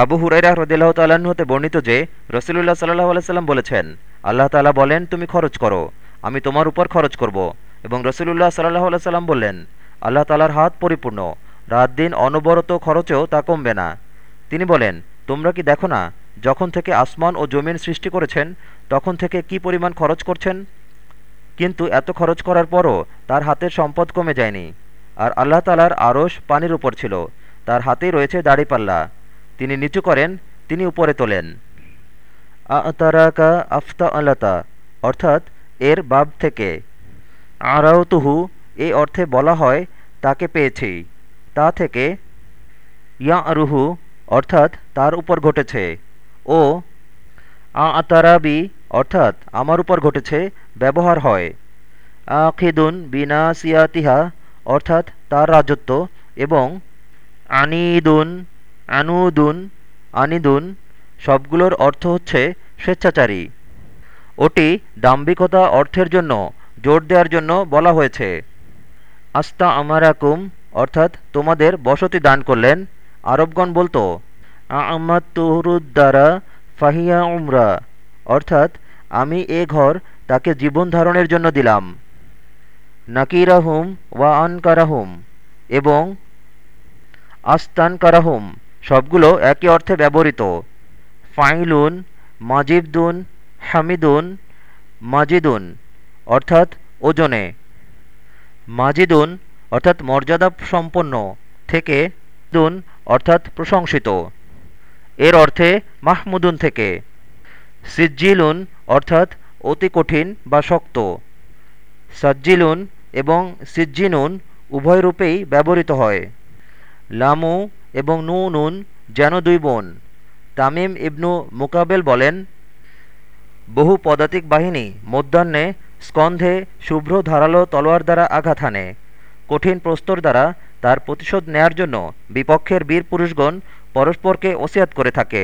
আবু হুরাইরা হ্রদিল্লাহ তাল্লাহ্ন হতে বর্ণিত যে, রসুলুল্লাহ সাল্লাহ আলাইসাল্লাম বলেছেন, আল্লাহ তালা বলেন, তুমি খরচ করো, আমি তোমার উপর খরচ করব। এবং রসুলুল্লাহ সাল্লাহ আলাইসাল্লাম বললেন, আল্লাহ তালার হাত পরিপূর্ণ, রাত দিন অনবরত খরচেও তা কমবে না। তিনি বলেন, তোমরা কি দেখো না, যখন থেকে আসমান ও জমিন সৃষ্টি করেছেন, তখন থেকে কি পরিমাণ খরচ করছেন? কিন্তু এত খরচ করার পরও তার হাতের সম্পদ কমে যায়নি। আর আল্লাহ তালার আড়স পানির উপর ছিল, তার হাতেই রয়েছে দাড়িপাল্লা। তিনি নিচু করেন, তিনি উপরে তোলেন। আতারাকা আফতা আলাতা অর্থাৎ এর বাব থেকে। আরাউতুহু এই অর্থে বলা হয়, তাকে পেয়েছি। তা থেকে ইয়া আরুহু অর্থাৎ তার উপর ঘটেছে। ও আতারাবি, অর্থাৎ আমার উপর ঘটেছে, ব্যবহার হয়। আখিদুন বিনা সিয়াতিহা, অর্থাৎ তার রাজত্ব এবং আনিদুন আনুদুন, আনিদুন সবগুলোর অর্থ হচ্ছে স্বেচ্ছাচারী। ওটি দাম্ভিকতা অর্থের জন্য, জোর দেওয়ার জন্য বলা হয়েছে। আস্তা আমারাকুম, অর্থাৎ তোমাদের বসতি দান করলেন, আরবগণ বলতো আমাত তহরুদ্দারা ফাহিয়া উমরা অর্থাৎ আমি এ ঘর তাকে জীবন ধারণের জন্য দিলাম। নাকিরাহুম ওয়া আনকারাহুম এবং আস্তান কারাহুম সবগুলো একই অর্থে ব্যবহৃত। ফাইলুন মাজিবদুন হামিদুন, মাজিদুন, অর্থাৎ ওজনে। মাজিদুন, অর্থাৎ মর্যাদা সম্পন্ন, থেকে দুন অর্থাৎ প্রশংসিত। এর অর্থে মাহমুদুন থেকে। সিজ্জিলুন, অর্থাৎ অতি কঠিন বা শক্ত। সাজ্জিলুন এবং সিজ্জিনুন উভয় রূপেই ব্যবহৃত হয়। লামু এবং নু নুন, যেন দুই বোন। তামিম ইবনু মুকাবেল বলেন, বহু পদাতিক বাহিনী মধ্যাহ্নে স্কন্ধে শুভ্র ধারালো তলোয়ার দ্বারা আঘাত হানে। কঠিন প্রস্তর দ্বারা তার প্রতিশোধ নেয়ার জন্য বিপক্ষের বীর পুরুষগণ পরস্পরকে ওসিয়াত করে থাকে।